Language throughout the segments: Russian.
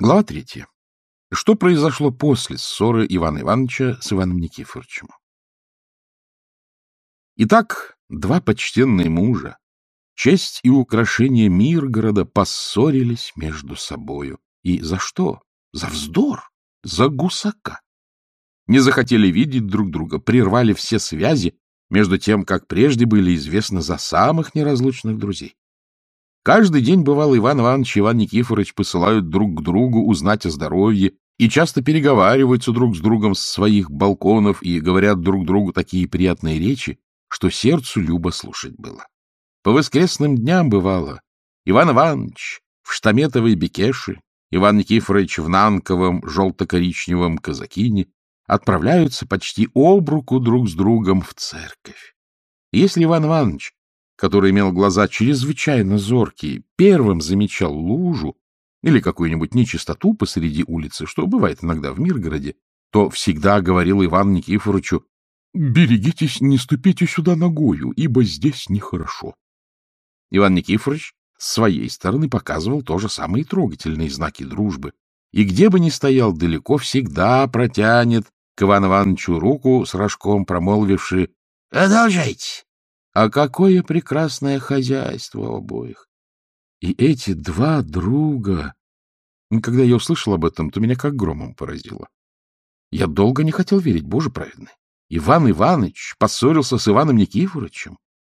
Глава третья. Что произошло после ссоры Ивана Ивановича с Иваном Никифоровичем? Итак, два почтенные мужа, честь и украшение Миргорода поссорились между собою. И за что? За вздор, за гусака. Не захотели видеть друг друга, прервали все связи, между тем, как прежде были известны за самых неразлучных друзей. Каждый день, бывал, Иван Иванович и Иван Никифорович посылают друг к другу узнать о здоровье и часто переговариваются друг с другом с своих балконов и говорят друг другу такие приятные речи, что сердцу любо слушать было. По воскресным дням бывало Иван Иванович в штаметовой бекеше, Иван Никифорович в нанковом желто-коричневом казакине отправляются почти об руку друг с другом в церковь. Если Иван Иванович который имел глаза чрезвычайно зоркие, первым замечал лужу или какую-нибудь нечистоту посреди улицы, что бывает иногда в Миргороде, то всегда говорил Иван Никифоровичу, «Берегитесь, не ступите сюда ногою, ибо здесь нехорошо». Иван Никифорович с своей стороны показывал то же самые трогательные знаки дружбы, и где бы ни стоял далеко, всегда протянет к Ивану Ивановичу руку с рожком, промолвивши «Продолжайте, а какое прекрасное хозяйство у обоих! И эти два друга... Когда я услышал об этом, то меня как громом поразило. Я долго не хотел верить, Боже праведный. Иван Иванович поссорился с Иваном Никифоровичем.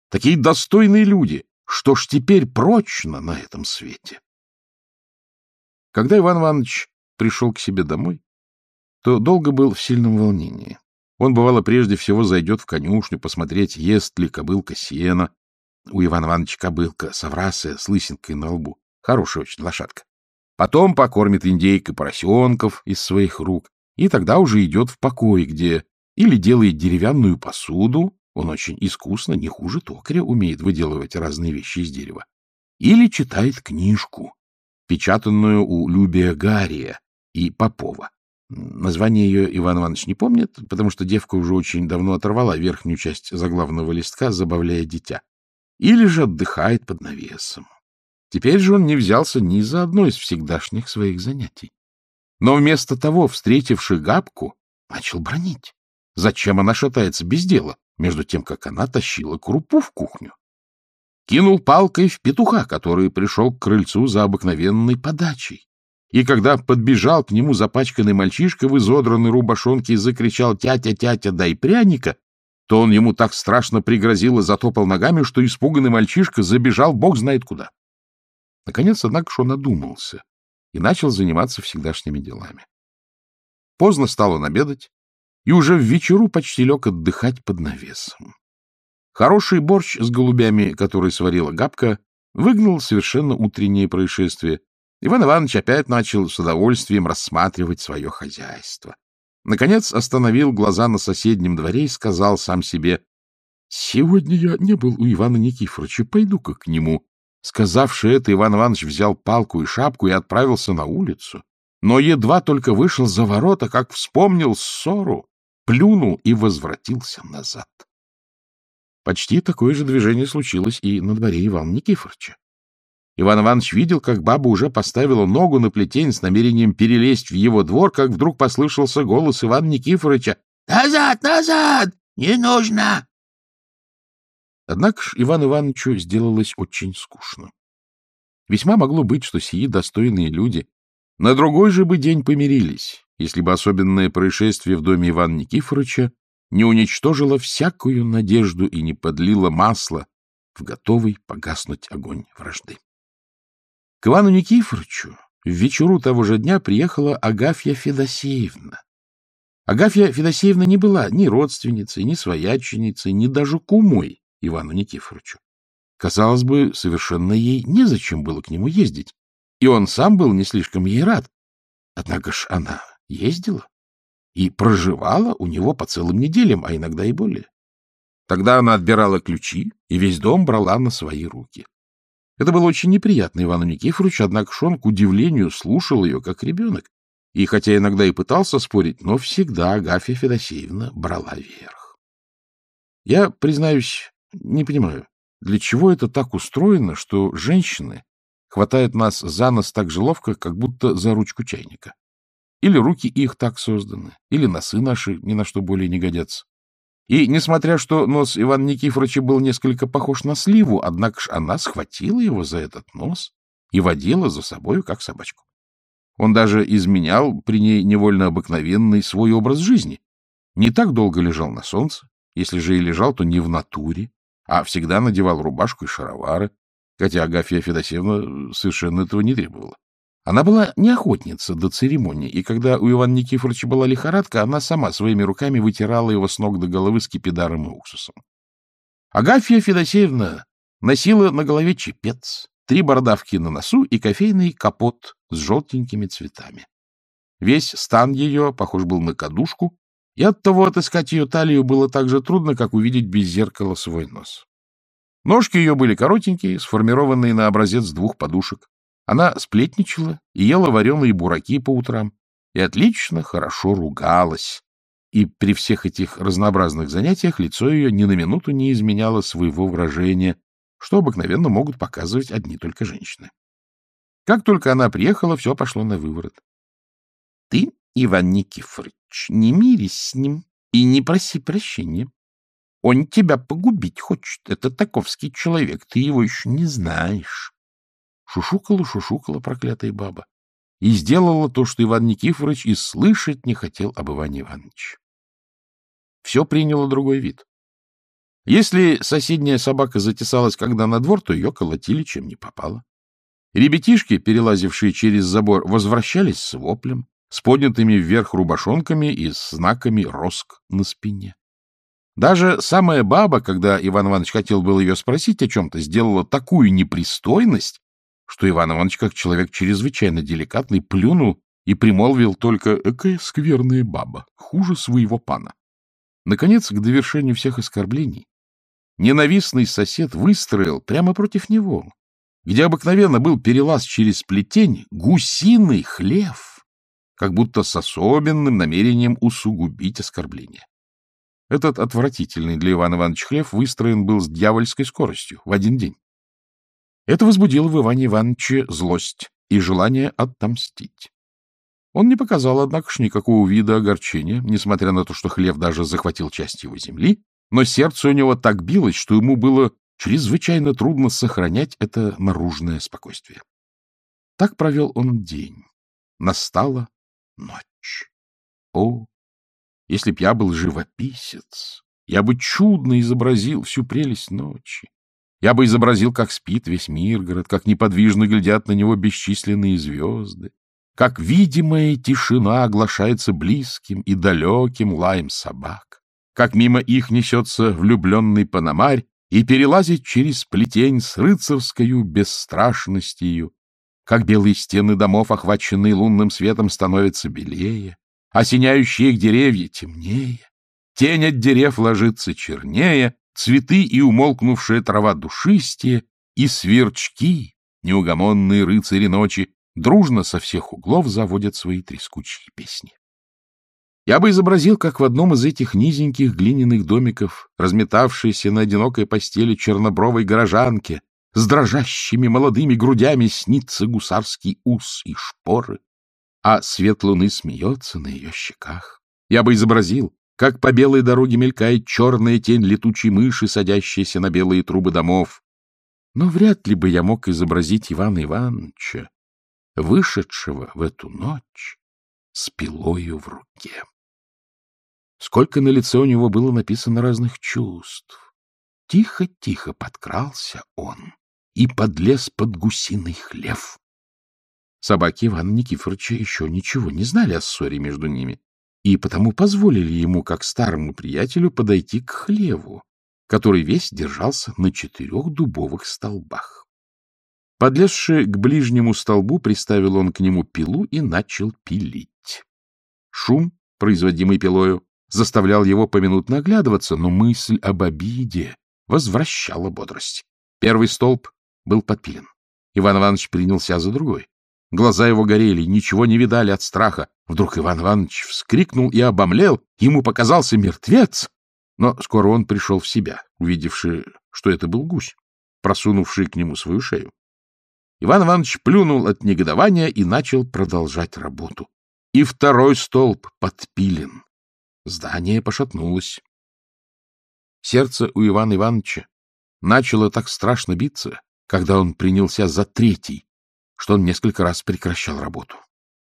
Такие достойные люди. Что ж теперь прочно на этом свете? Когда Иван Иванович пришел к себе домой, то долго был в сильном волнении. Он, бывало, прежде всего зайдет в конюшню посмотреть, ест ли кобылка сена. У Ивана Ивановича кобылка соврасая с лысинкой на лбу. Хорошая очень лошадка. Потом покормит индейкой поросенков из своих рук, и тогда уже идет в покой, где или делает деревянную посуду, он очень искусно, не хуже токаря, умеет выделывать разные вещи из дерева, или читает книжку, печатанную у Любия Гария и Попова. Название ее Иван Иванович не помнит, потому что девка уже очень давно оторвала верхнюю часть заглавного листка, забавляя дитя. Или же отдыхает под навесом. Теперь же он не взялся ни за одно из всегдашних своих занятий. Но вместо того, встретивший Габку, начал бронить. Зачем она шатается без дела, между тем, как она тащила крупу в кухню? Кинул палкой в петуха, который пришел к крыльцу за обыкновенной подачей. И когда подбежал к нему запачканный мальчишка в изодранной рубашонке и закричал «Тятя, тятя, дай пряника!», то он ему так страшно пригрозил и затопал ногами, что испуганный мальчишка забежал бог знает куда. Наконец, однако, что он одумался и начал заниматься всегдашними делами. Поздно стал он обедать, и уже в вечеру почти лег отдыхать под навесом. Хороший борщ с голубями, который сварила Габка, выгнал совершенно утреннее происшествие, Иван Иванович опять начал с удовольствием рассматривать свое хозяйство. Наконец остановил глаза на соседнем дворе и сказал сам себе, «Сегодня я не был у Ивана Никифоровича, пойду-ка к нему». Сказавши это, Иван Иванович взял палку и шапку и отправился на улицу. Но едва только вышел за ворота, как вспомнил ссору, плюнул и возвратился назад. Почти такое же движение случилось и на дворе Ивана Никифоровича. Иван Иванович видел, как баба уже поставила ногу на плетень с намерением перелезть в его двор, как вдруг послышался голос Ивана Никифоровича. — Назад, назад! Не нужно! Однако ж Ивану Ивановичу сделалось очень скучно. Весьма могло быть, что сии достойные люди на другой же бы день помирились, если бы особенное происшествие в доме Ивана Никифоровича не уничтожило всякую надежду и не подлило масла в готовый погаснуть огонь вражды. К Ивану Никифоровичу в вечеру того же дня приехала Агафья Федосеевна. Агафья Федосеевна не была ни родственницей, ни свояченицей, ни даже кумой Ивану Никифоровичу. Казалось бы, совершенно ей незачем было к нему ездить, и он сам был не слишком ей рад. Однако ж она ездила и проживала у него по целым неделям, а иногда и более. Тогда она отбирала ключи и весь дом брала на свои руки. Это было очень неприятно Ивану Никифоровичу, однако Шон, к удивлению, слушал ее как ребенок. И хотя иногда и пытался спорить, но всегда Агафья Федосеевна брала верх. Я, признаюсь, не понимаю, для чего это так устроено, что женщины хватает нас за нос так же ловко, как будто за ручку чайника. Или руки их так созданы, или носы наши ни на что более не годятся. И, несмотря что нос Ивана Никифоровича был несколько похож на сливу, однако ж она схватила его за этот нос и водила за собою, как собачку. Он даже изменял при ней невольно обыкновенный свой образ жизни. Не так долго лежал на солнце, если же и лежал, то не в натуре, а всегда надевал рубашку и шаровары, хотя Агафья Федосеевна совершенно этого не требовала. Она была не охотница до церемонии, и когда у Ивана Никифоровича была лихорадка, она сама своими руками вытирала его с ног до головы скипидаром и уксусом. Агафья Федосеевна носила на голове чепец, три бородавки на носу и кофейный капот с желтенькими цветами. Весь стан ее похож был на кадушку, и оттого отыскать ее талию было так же трудно, как увидеть без зеркала свой нос. Ножки ее были коротенькие, сформированные на образец двух подушек. Она сплетничала и ела вареные бураки по утрам, и отлично, хорошо ругалась. И при всех этих разнообразных занятиях лицо ее ни на минуту не изменяло своего выражения, что обыкновенно могут показывать одни только женщины. Как только она приехала, все пошло на выворот. — Ты, Иван Никифорович, не мирись с ним и не проси прощения. Он тебя погубить хочет. Это таковский человек, ты его еще не знаешь. Шушукала-шушукала проклятая баба и сделала то, что Иван Никифорович и слышать не хотел об Иване Ивановиче. Все приняло другой вид. Если соседняя собака затесалась когда на двор, то ее колотили, чем не попало. Ребятишки, перелазившие через забор, возвращались с воплем, с поднятыми вверх рубашонками и с знаками роск на спине. Даже самая баба, когда Иван Иванович хотел было ее спросить о чем-то, сделала такую непристойность, что Иван Иванович, как человек чрезвычайно деликатный, плюнул и примолвил только «экая скверная баба, хуже своего пана». Наконец, к довершению всех оскорблений, ненавистный сосед выстроил прямо против него, где обыкновенно был перелаз через плетень, гусиный хлев, как будто с особенным намерением усугубить оскорбление. Этот отвратительный для Ивана Ивановича хлев выстроен был с дьявольской скоростью в один день. Это возбудило в Иване Ивановиче злость и желание отомстить. Он не показал, однако ж, никакого вида огорчения, несмотря на то, что хлев даже захватил часть его земли, но сердце у него так билось, что ему было чрезвычайно трудно сохранять это наружное спокойствие. Так провел он день. Настала ночь. О, если б я был живописец, я бы чудно изобразил всю прелесть ночи. Я бы изобразил, как спит весь Миргород, как неподвижно глядят на него бесчисленные звезды, как видимая тишина оглашается близким и далеким лаем собак, как мимо их несется влюбленный панамарь и перелазит через плетень с рыцарскою бесстрашностью, как белые стены домов, охваченные лунным светом, становятся белее, осеняющие их деревья темнее, тень от дерев ложится чернее, цветы и умолкнувшая трава душистее, и сверчки, неугомонные рыцари ночи, дружно со всех углов заводят свои трескучие песни. Я бы изобразил, как в одном из этих низеньких глиняных домиков, разметавшейся на одинокой постели чернобровой горожанке, с дрожащими молодыми грудями снится гусарский ус и шпоры, а свет луны смеется на ее щеках. Я бы изобразил, как по белой дороге мелькает черная тень летучей мыши, садящаяся на белые трубы домов. Но вряд ли бы я мог изобразить Ивана Ивановича, вышедшего в эту ночь с пилою в руке. Сколько на лице у него было написано разных чувств. Тихо-тихо подкрался он и подлез под гусиный хлев. Собаки Ивана Никифоровича еще ничего не знали о ссоре между ними и потому позволили ему, как старому приятелю, подойти к хлеву, который весь держался на четырех дубовых столбах. Подлезши к ближнему столбу, приставил он к нему пилу и начал пилить. Шум, производимый пилою, заставлял его поминутно оглядываться, но мысль об обиде возвращала бодрость. Первый столб был подпилен. Иван Иванович принялся за другой. Глаза его горели, ничего не видали от страха. Вдруг Иван Иванович вскрикнул и обомлел. Ему показался мертвец. Но скоро он пришел в себя, увидевший, что это был гусь, просунувший к нему свою шею. Иван Иванович плюнул от негодования и начал продолжать работу. И второй столб подпилен. Здание пошатнулось. Сердце у Ивана Ивановича начало так страшно биться, когда он принялся за третий, что он несколько раз прекращал работу.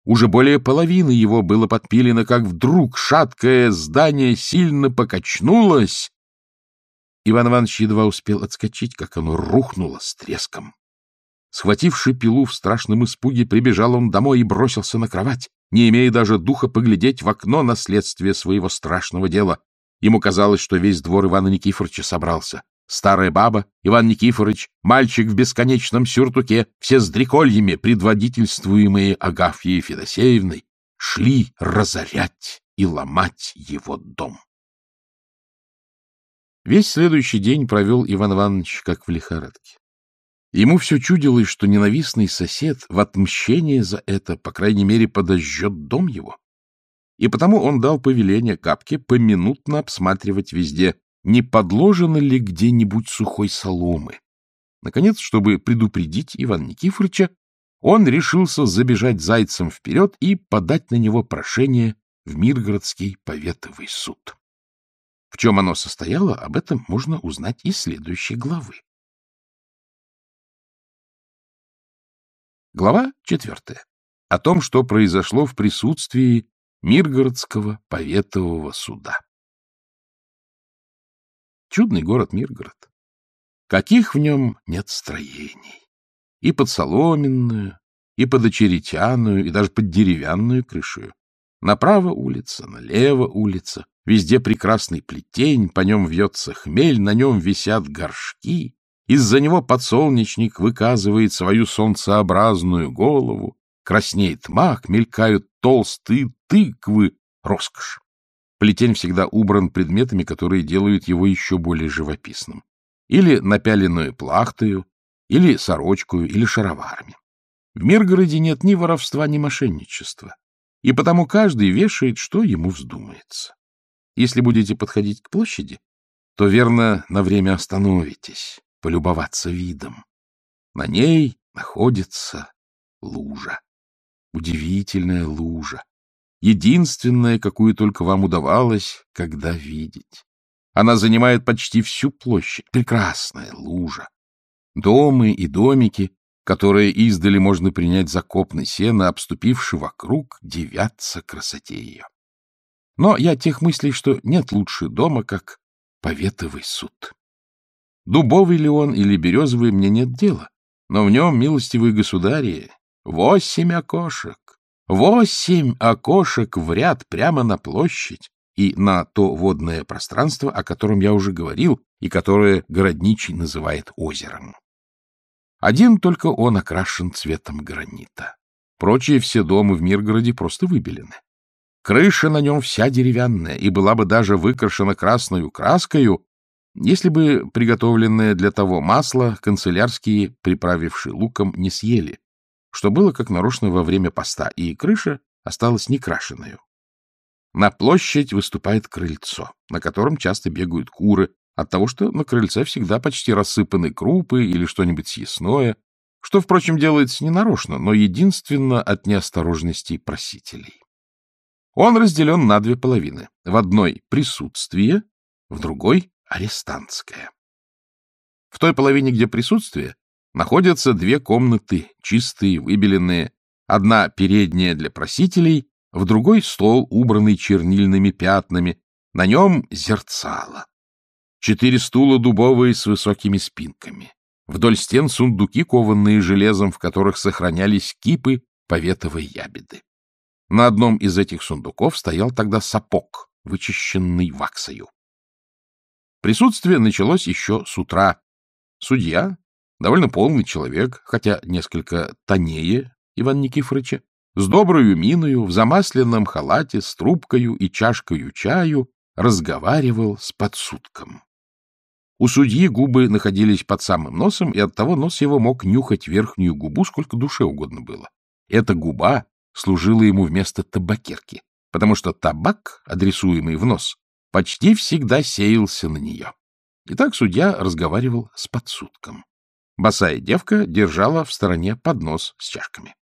Уже более половины его было подпилено, как вдруг шаткое здание сильно покачнулось. Иван Иванович едва успел отскочить, как оно рухнуло с треском. Схвативший пилу в страшном испуге, прибежал он домой и бросился на кровать, не имея даже духа поглядеть в окно на следствие своего страшного дела. Ему казалось, что весь двор Ивана Никифоровича собрался. Старая баба, Иван Никифорович, мальчик в бесконечном сюртуке, все с дрекольями, предводительствуемые Агафьей Федосеевной, шли разорять и ломать его дом. Весь следующий день провел Иван Иванович как в лихорадке. Ему все чудилось, что ненавистный сосед в отмщение за это, по крайней мере, подожжет дом его. И потому он дал повеление Капке поминутно обсматривать везде, не подложено ли где-нибудь сухой соломы. Наконец, чтобы предупредить Ивана Никифоровича, он решился забежать зайцем вперед и подать на него прошение в Миргородский поветовый суд. В чем оно состояло, об этом можно узнать из следующей главы. Глава четвертая. О том, что произошло в присутствии Миргородского поветового суда. Чудный город Миргород. Каких в нем нет строений. И под соломенную, и под очеретяную, и даже под деревянную крышу. Направо улица, налево улица, везде прекрасный плетень, по нем вьется хмель, на нем висят горшки, из-за него подсолнечник выказывает свою солнцеобразную голову, краснеет мак, мелькают толстые тыквы. Роскошь. Плетень всегда убран предметами, которые делают его еще более живописным. Или напяленную плахтою, или сорочкою, или шароварами. В Миргороде нет ни воровства, ни мошенничества. И потому каждый вешает, что ему вздумается. Если будете подходить к площади, то, верно, на время остановитесь полюбоваться видом. На ней находится лужа. Удивительная лужа. Единственная, какую только вам удавалось когда видеть. Она занимает почти всю площадь. Прекрасная лужа. Домы и домики, которые издали можно принять за копны сена, обступивши вокруг, девятся красоте ее. Но я тех мыслей, что нет лучше дома, как поветовый суд. Дубовый ли он или березовый, мне нет дела. Но в нем, милостивые государи, восемь окошек. Восемь окошек в ряд прямо на площадь и на то водное пространство, о котором я уже говорил, и которое городничий называет озером. Один только он окрашен цветом гранита. Прочие все дома в Миргороде просто выбелены. Крыша на нем вся деревянная и была бы даже выкрашена красную краскою, если бы приготовленное для того масло канцелярские, приправившие луком, не съели, что было как нарочно во время поста, и крыша осталась некрашенную. На площадь выступает крыльцо, на котором часто бегают куры, от того, что на крыльце всегда почти рассыпаны крупы или что-нибудь съестное, что, впрочем, делается ненарочно, но единственно от неосторожности просителей. Он разделен на две половины. В одной — присутствие, в другой арестантская. В той половине, где присутствие, находятся две комнаты, чистые, выбеленные, одна передняя для просителей, в другой стол, убранный чернильными пятнами, на нем зерцало. Четыре стула дубовые с высокими спинками. Вдоль стен сундуки, кованные железом, в которых сохранялись кипы поветовой ябеды. На одном из этих сундуков стоял тогда сапог, вычищенный ваксою. Присутствие началось еще с утра. Судья, довольно полный человек, хотя несколько тонее Иван Никифоровича, с доброю миною, в замасленном халате, с трубкою и чашкою чаю, разговаривал с подсудком. У судьи губы находились под самым носом, и оттого нос его мог нюхать верхнюю губу, сколько душе угодно было. Эта губа служила ему вместо табакерки, потому что табак, адресуемый в нос, почти всегда сеялся на нее. Итак, судья разговаривал с подсудком. Босая девка держала в стороне поднос с чашками.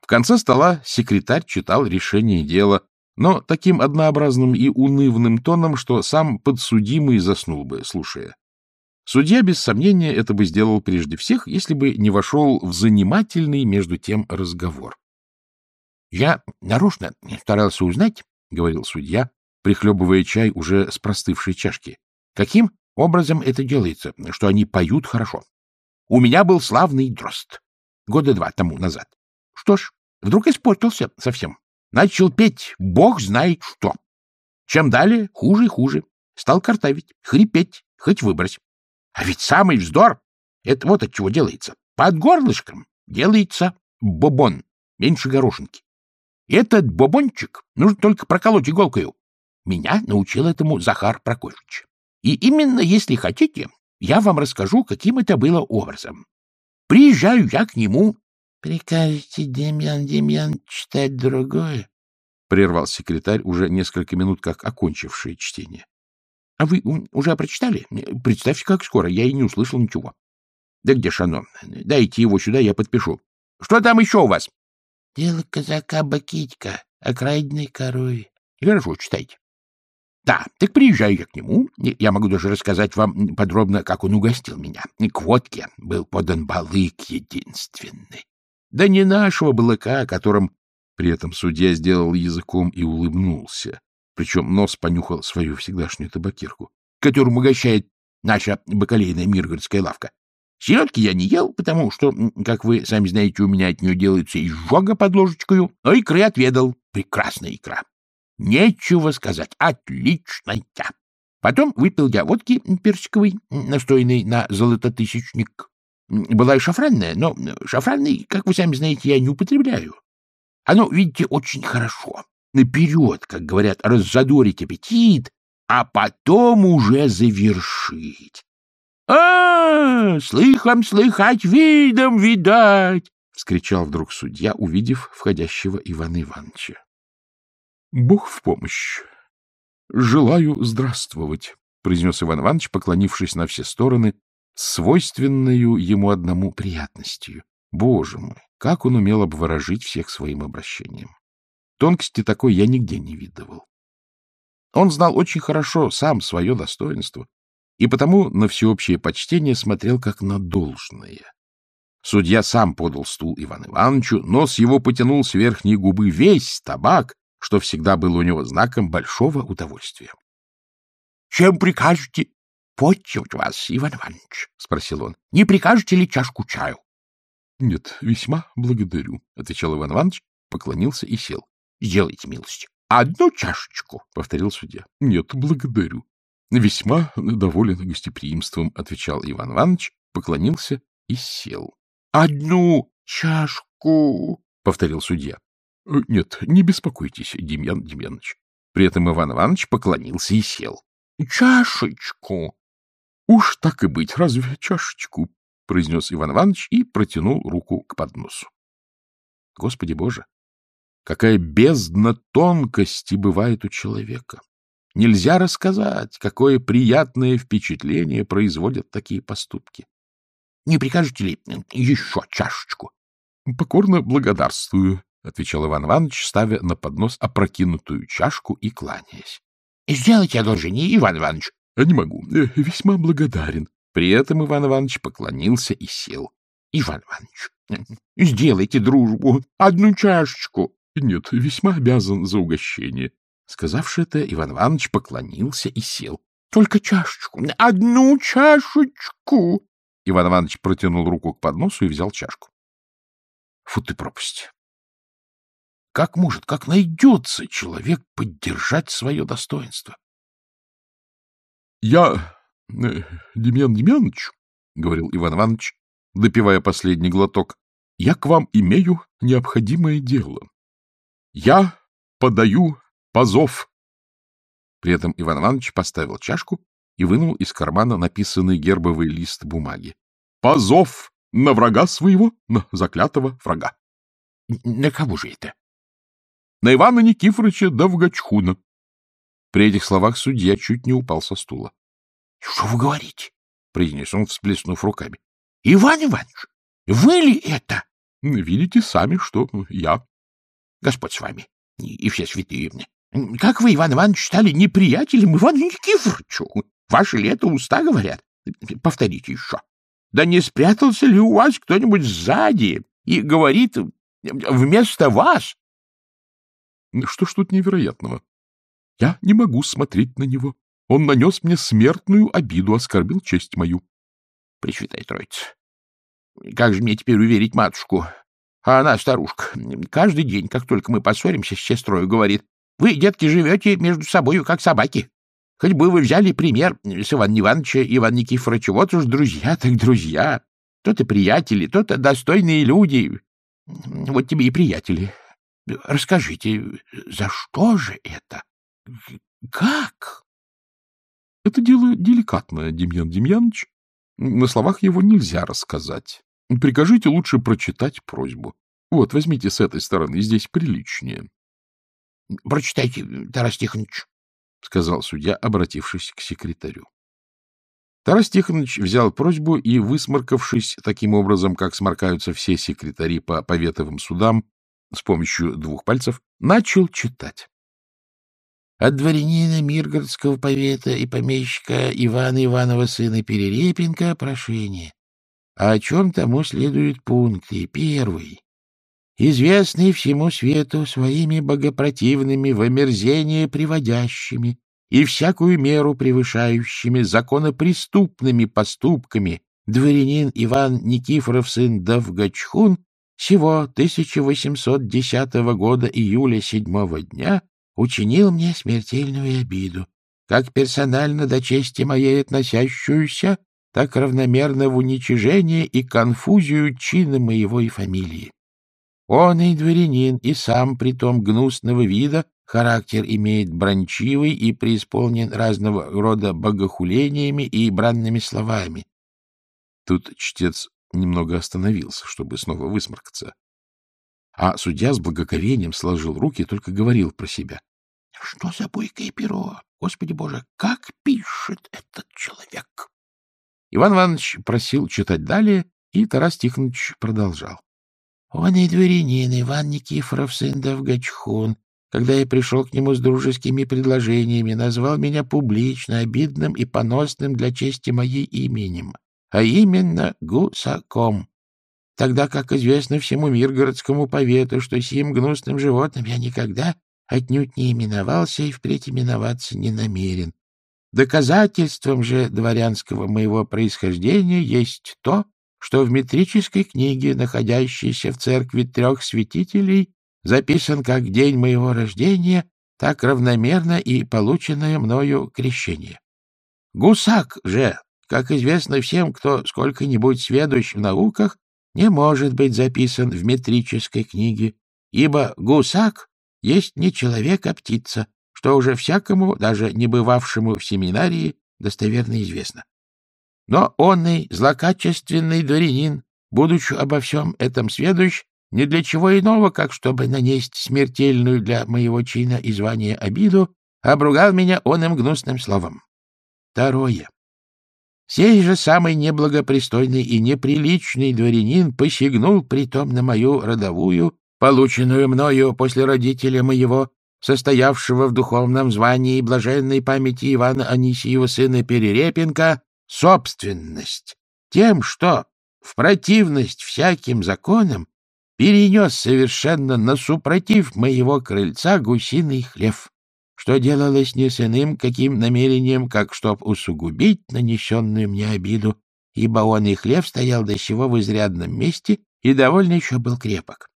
В конце стола секретарь читал решение дела, но таким однообразным и унывным тоном, что сам подсудимый заснул бы, слушая. Судья, без сомнения, это бы сделал прежде всех, если бы не вошел в занимательный между тем разговор. — Я нарочно старался узнать, — говорил судья, прихлебывая чай уже с простывшей чашки, — каким образом это делается, что они поют хорошо. У меня был славный дрозд года два тому назад. Что ж, вдруг испортился совсем. Начал петь бог знает что. Чем далее, хуже и хуже. Стал картавить, хрипеть, хоть выбрось. А ведь самый вздор — это вот от чего делается. Под горлышком делается бобон, меньше горошинки. Этот бобончик нужно только проколоть иголкою. Меня научил этому Захар Прокофьевич. И именно, если хотите, я вам расскажу, каким это было образом. Приезжаю я к нему. — Прикажете, Демьян Демьян, читать другое? — прервал секретарь, уже несколько минут как окончивший чтение. — А вы уже прочитали? Представьте, как скоро. Я и не услышал ничего. — Да где ж оно? Дайте его сюда, я подпишу. — Что там еще у вас? — Дело казака Бакитька о крайдной корове. — Хорошо, читайте. — Да, так приезжаю я к нему. Я могу даже рассказать вам подробно, как он угостил меня. К водке был подан балык единственный. Да не нашего балыка, которым... При этом судья сделал языком и улыбнулся. Причем нос понюхал свою всегдашнюю табакерку, которым угощает наша бакалейная миргородская лавка. Селедки я не ел, потому что, как вы сами знаете, у меня от нее делается изжога под ложечкою, но икры отведал. Прекрасная икра. Нечего сказать, отличная. Потом выпил я водки персиковой, настойной на золототысячник. Была и шафранная, но шафранный, как вы сами знаете, я не употребляю. Оно, видите, очень хорошо наперед, как говорят, раззадорить аппетит, а потом уже завершить. — А, слыхом слыхать, видом видать! — вскричал вдруг судья, увидев входящего Ивана Ивановича. — Бог в помощь! Желаю здравствовать! — произнес Иван Иванович, поклонившись на все стороны, свойственную ему одному приятностью. Боже мой, как он умел обворожить всех своим обращением! Тонкости такой я нигде не видывал. Он знал очень хорошо сам свое достоинство, и потому на всеобщее почтение смотрел как на должное. Судья сам подал стул Ивану Ивановичу, нос его потянул с верхней губы весь табак, что всегда было у него знаком большого удовольствия. — Чем прикажете почивать вас, Иван Иванович? — спросил он. — Не прикажете ли чашку чаю? — Нет, весьма благодарю, — отвечал Иван Иванович, поклонился и сел. Сделайте милость. — Одну чашечку, — повторил судья. — Нет, благодарю. — Весьма доволен гостеприимством, — отвечал Иван Иванович, поклонился и сел. — Одну чашку, — повторил судья. — Нет, не беспокойтесь, Демьян Демьянович. При этом Иван Иванович поклонился и сел. — Чашечку. — Уж так и быть, разве чашечку? — произнес Иван Иванович и протянул руку к подносу. Господи Боже! Какая бездна тонкости бывает у человека! Нельзя рассказать, какое приятное впечатление производят такие поступки. — Не прикажете ли еще чашечку? — Покорно благодарствую, — отвечал Иван Иванович, ставя на поднос опрокинутую чашку и кланяясь. — Сделайте одолжение, Иван Иванович. — Не могу. Э, весьма благодарен. При этом Иван Иванович поклонился и сел. — Иван Иванович, сделайте дружбу, одну чашечку. — Нет, весьма обязан за угощение. Сказавши это, Иван Иванович поклонился и сел. — Только чашечку, одну чашечку! Иван Иванович протянул руку к подносу и взял чашку. Фу ты пропасть! Как может, как найдется человек поддержать свое достоинство? — Я, э, Демьян Демьянович, — говорил Иван Иванович, допивая последний глоток, — я к вам имею необходимое дело. Я подаю позов. При этом Иван Иванович поставил чашку и вынул из кармана написанный гербовый лист бумаги. Позов на врага своего, на заклятого врага. — На кого же это? — На Ивана Никифоровича Довгачхуна. При этих словах судья чуть не упал со стула. — Что вы говорите? — произнес он, всплеснув руками. — Иван Иванович, вы ли это? — Видите сами, что я. — Господь с вами и все святые. Как вы, Иван Иванович, стали неприятелем Ивану Никифоровичу? Ваши лето уста говорят. Повторите еще. Да не спрятался ли у вас кто-нибудь сзади и говорит вместо вас? Что ж тут невероятного? Я не могу смотреть на него. Он нанес мне смертную обиду, оскорбил честь мою. Пресвятая Троица, как же мне теперь уверить матушку? А она, старушка, каждый день, как только мы поссоримся с сестрой, говорит, вы, детки, живете между собою, как собаки. Хоть бы вы взяли пример с Ивана Ивановича Ивана Никифоровича. Вот уж друзья так друзья. То-то приятели, то-то достойные люди. Вот тебе и приятели. Расскажите, за что же это? Как? Это дело деликатное, Демьян Демьянович. На словах его нельзя рассказать. Прикажите лучше прочитать просьбу. Вот, возьмите с этой стороны, здесь приличнее. — Прочитайте, Тарас Тихонович, — сказал судья, обратившись к секретарю. Тарас Тихонович взял просьбу и, высморкавшись таким образом, как сморкаются все секретари по поветовым судам, с помощью двух пальцев, начал читать. От дворянина Миргородского повета и помещика Ивана Иванова сына Перерепенко прошение. О чем тому следуют пункты. Первый. Известный всему свету своими богопротивными в омерзение приводящими и всякую меру превышающими законопреступными поступками дворянин Иван Никифоров сын Давгачхун сего 1810 года июля седьмого дня учинил мне смертельную обиду, как персонально до чести моей относящуюся, так равномерно в уничижение и конфузию чина моего и фамилии. Он и дворянин, и сам притом гнусного вида, характер имеет брончивый и преисполнен разного рода богохулениями и бранными словами. Тут чтец немного остановился, чтобы снова высморкаться. А судья с благоговением сложил руки и только говорил про себя. — Что за бойкое перо? Господи Боже, как пишет этот человек! Иван Иванович просил читать далее, и Тарас Тихонович продолжал. — Он и дворянин Иван Никифоров, сын Давгачхун, когда я пришел к нему с дружескими предложениями, назвал меня публично обидным и поносным для чести моей именем, а именно гусаком тогда как известно всему миргородскому повету, что сим гнусным животным я никогда отнюдь не именовался и впредь именоваться не намерен. Доказательством же дворянского моего происхождения есть то, что в метрической книге, находящейся в церкви трех святителей, записан как день моего рождения, так равномерно и полученное мною крещение. Гусак же, как известно всем, кто сколько-нибудь сведущ в науках, не может быть записан в метрической книге, ибо гусак есть не человек, а птица, что уже всякому, даже не бывавшему в семинарии, достоверно известно. Но он и злокачественный дворянин, будучи обо всем этом сведущ, не для чего иного, как чтобы нанести смертельную для моего чина и звания обиду, обругал меня он им гнусным словом. Второе. Сей же самый неблагопристойный и неприличный дворянин посягнул притом на мою родовую, полученную мною после родителя моего, состоявшего в духовном звании блаженной памяти Ивана Анисиева сына Перерепенко, собственность, тем, что в противность всяким законам перенес совершенно на супротив моего крыльца гусиный хлев что делалось не с иным каким намерением, как чтоб усугубить нанесенную мне обиду, ибо он и хлеб стоял до сего в изрядном месте и довольно еще был крепок.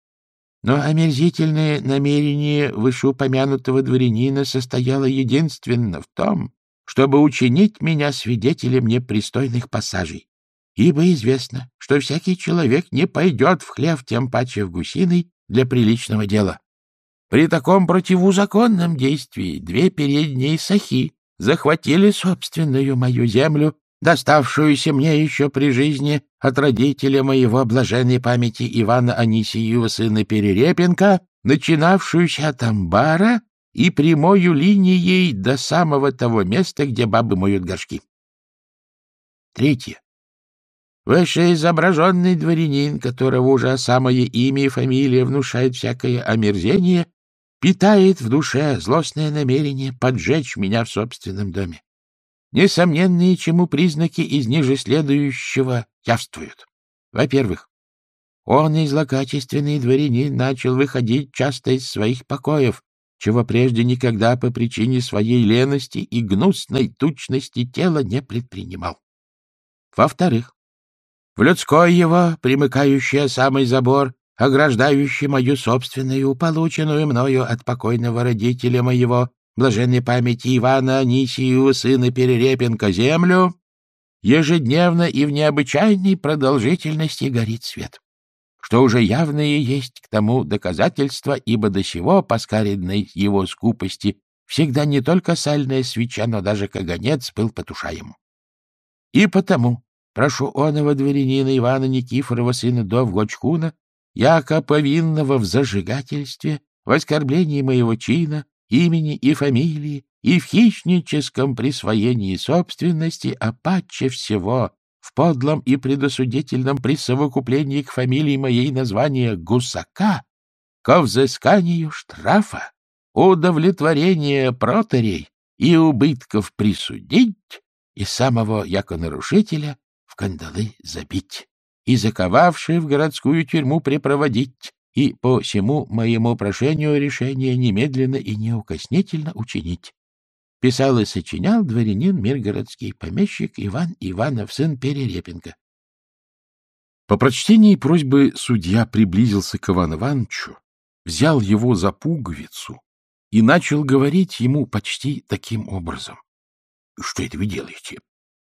Но омерзительное намерение вышеупомянутого дворянина состояло единственно в том, чтобы учинить меня свидетелем непристойных пассажей. Ибо известно, что всякий человек не пойдет в хлев, тем паче в гусиный, для приличного дела. При таком противозаконном действии две передние сахи захватили собственную мою землю, доставшуюся мне еще при жизни от родителя моего блаженной памяти Ивана Анисиева сына Перерепенко, начинавшуюся от амбара и прямою линией до самого того места, где бабы моют горшки. Третье. Вышеизображенный дворянин, которого уже самое имя и фамилия внушает всякое омерзение, питает в душе злостное намерение поджечь меня в собственном доме. Несомненные чему признаки из ниже следующего явствуют. Во-первых, он и злокачественный дворянин начал выходить часто из своих покоев, чего прежде никогда по причине своей лености и гнусной тучности тела не предпринимал. Во-вторых, в людской его, примыкающий самый забор, ограждающий мою собственную, полученную мною от покойного родителя моего, блаженной памяти Ивана Анисию, сына Перерепенко, землю, ежедневно и в необычайной продолжительности горит свет, что уже явные есть к тому доказательства, ибо до сего, по скаридной его скупости, всегда не только сальная свеча, но даже каганец был потушаем. И потому Прошу оного дворянина Ивана Никифорова, сына Довгочкуна, яко повинного в зажигательстве, в оскорблении моего чина, имени и фамилии, и в хищническом присвоении собственности, а паче всего в подлом и предосудительном присовокуплении к фамилии моей названия Гусака, ко взысканию штрафа, удовлетворения проторей и убытков присудить, и самого яко нарушителя кандалы забить и заковавшие в городскую тюрьму припроводить, и по всему моему прошению решение немедленно и неукоснительно учинить. Писал и сочинял дворянин миргородский помещик Иван Иванов, сын Перерепенко. По прочтении просьбы судья приблизился к Ивану Ивановичу, взял его за пуговицу и начал говорить ему почти таким образом. — Что это вы делаете,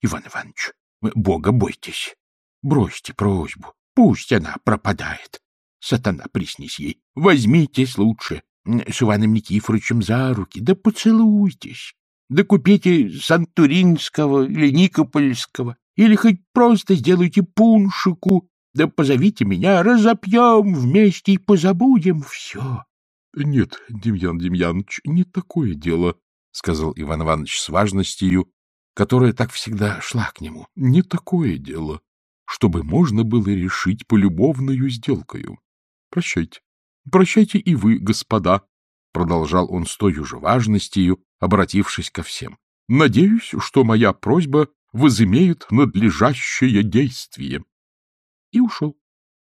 Иван Иванович? Бога бойтесь. Бросьте просьбу. Пусть она пропадает. Сатана, приснись ей. Возьмитесь лучше с Иваном Никифоровичем за руки, да поцелуйтесь. Да купите Сантуринского или Никопольского, или хоть просто сделайте пуншику, да позовите меня, разопьем вместе и позабудем все. — Нет, Демьян Демьянович, не такое дело, — сказал Иван Иванович с важностью, которая так всегда шла к нему. Не такое дело, чтобы можно было решить полюбовную сделкою. Прощайте. Прощайте и вы, господа, — продолжал он с той же важностью, обратившись ко всем. Надеюсь, что моя просьба возымеет надлежащее действие. И ушел,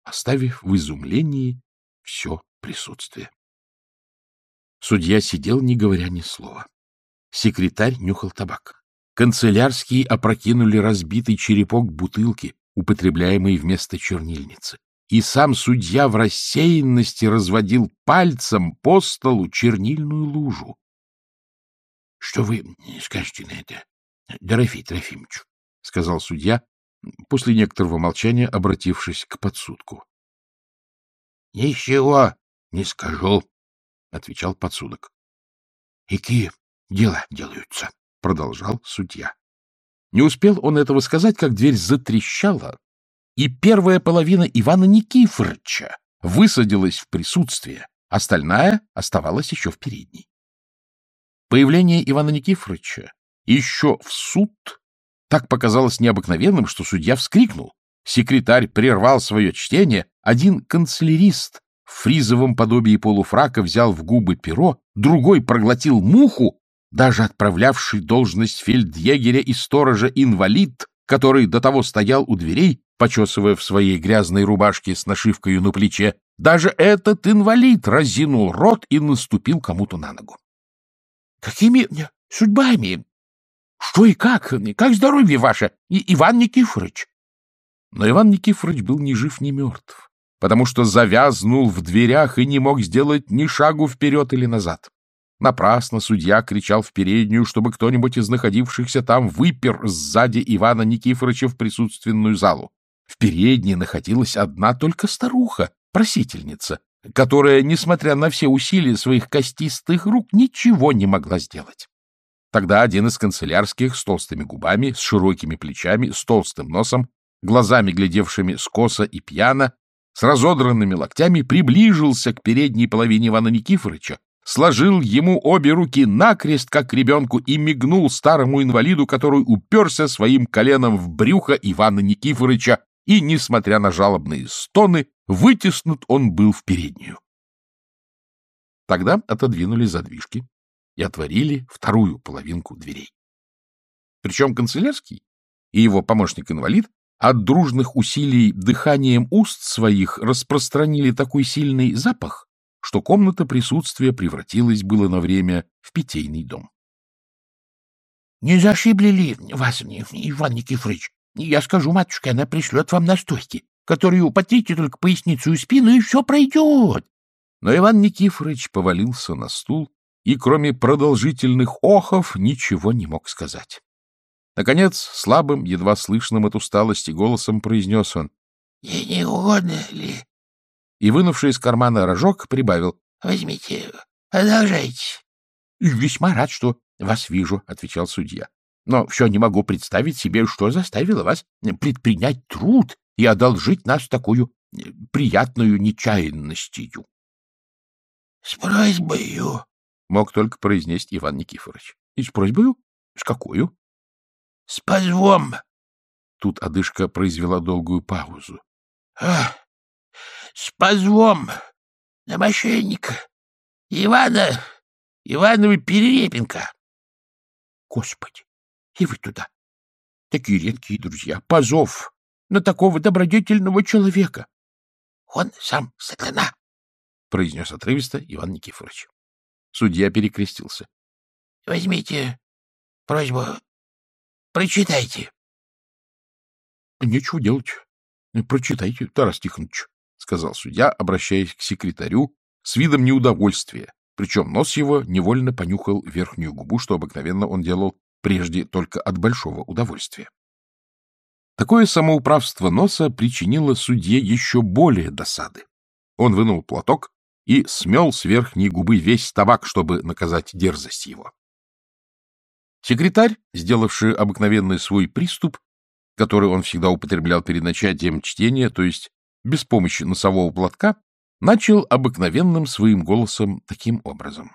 оставив в изумлении все присутствие. Судья сидел, не говоря ни слова. Секретарь нюхал табак. Канцелярские опрокинули разбитый черепок бутылки, употребляемый вместо чернильницы. И сам судья в рассеянности разводил пальцем по столу чернильную лужу. — Что вы скажете на это, Дорофей Трофимович? — сказал судья, после некоторого молчания обратившись к подсудку. — Ничего не скажу, — отвечал подсудок. — Какие дела делаются? — продолжал судья. Не успел он этого сказать, как дверь затрещала, и первая половина Ивана Никифоровича высадилась в присутствие, остальная оставалась еще в передней. Появление Ивана Никифоровича еще в суд так показалось необыкновенным, что судья вскрикнул. Секретарь прервал свое чтение, один канцелярист в фризовом подобии полуфрака взял в губы перо, другой проглотил муху, даже отправлявший должность фельдъегеря и сторожа инвалид, который до того стоял у дверей, почесывая в своей грязной рубашке с нашивкой на плече, даже этот инвалид разинул рот и наступил кому-то на ногу. — Какими судьбами? Что и как? Как здоровье ваше, и Иван Никифорович? Но Иван Никифорович был ни жив, ни мертв, потому что завязнул в дверях и не мог сделать ни шагу вперед или назад. Напрасно судья кричал в переднюю, чтобы кто-нибудь из находившихся там выпер сзади Ивана Никифоровича в присутственную залу. В передней находилась одна только старуха, просительница, которая, несмотря на все усилия своих костистых рук, ничего не могла сделать. Тогда один из канцелярских с толстыми губами, с широкими плечами, с толстым носом, глазами, глядевшими скоса и пьяно, с разодранными локтями, приближился к передней половине Ивана Никифоровича, сложил ему обе руки накрест, как ребенку, и мигнул старому инвалиду, который уперся своим коленом в брюхо Ивана Никифоровича, и, несмотря на жалобные стоны, вытеснут он был в переднюю. Тогда отодвинули задвижки и отворили вторую половинку дверей. Причем канцелярский и его помощник-инвалид от дружных усилий дыханием уст своих распространили такой сильный запах, что комната присутствия превратилась было на время в питейный дом. — Не зашибли ли вас, Иван Никифорович? Я скажу, матушка, она пришлет вам настойки, которую потрите только поясницу и спину, и все пройдет. Но Иван Никифорович повалился на стул и, кроме продолжительных охов, ничего не мог сказать. Наконец, слабым, едва слышным от усталости голосом произнес он. — Не угодно ли? И, вынувший из кармана рожок, прибавил. — Возьмите, продолжайте. — Весьма рад, что вас вижу, — отвечал судья. — Но все не могу представить себе, что заставило вас предпринять труд и одолжить нас такую приятную нечаянностью. — С просьбою, — мог только произнести Иван Никифорович. — И с просьбою? С какую? — С позвом. Тут одышка произвела долгую паузу. — С позвом на мошенника Ивана Иванова Перерепенко. Господи, и вы туда. Такие редкие друзья. Позов на такого добродетельного человека. Он сам сатана, — произнес отрывисто Иван Никифорович. Судья перекрестился. — Возьмите просьбу, прочитайте. — Нечего делать. Прочитайте, Тарас Тихонович, — сказал судья, обращаясь к секретарю с видом неудовольствия, причем нос его невольно понюхал верхнюю губу, что обыкновенно он делал прежде только от большого удовольствия. Такое самоуправство носа причинило судье еще более досады. Он вынул платок и смел с верхней губы весь табак, чтобы наказать дерзость его. Секретарь, сделавший обыкновенный свой приступ, который он всегда употреблял перед начатием чтения, то есть без помощи носового платка, начал обыкновенным своим голосом таким образом.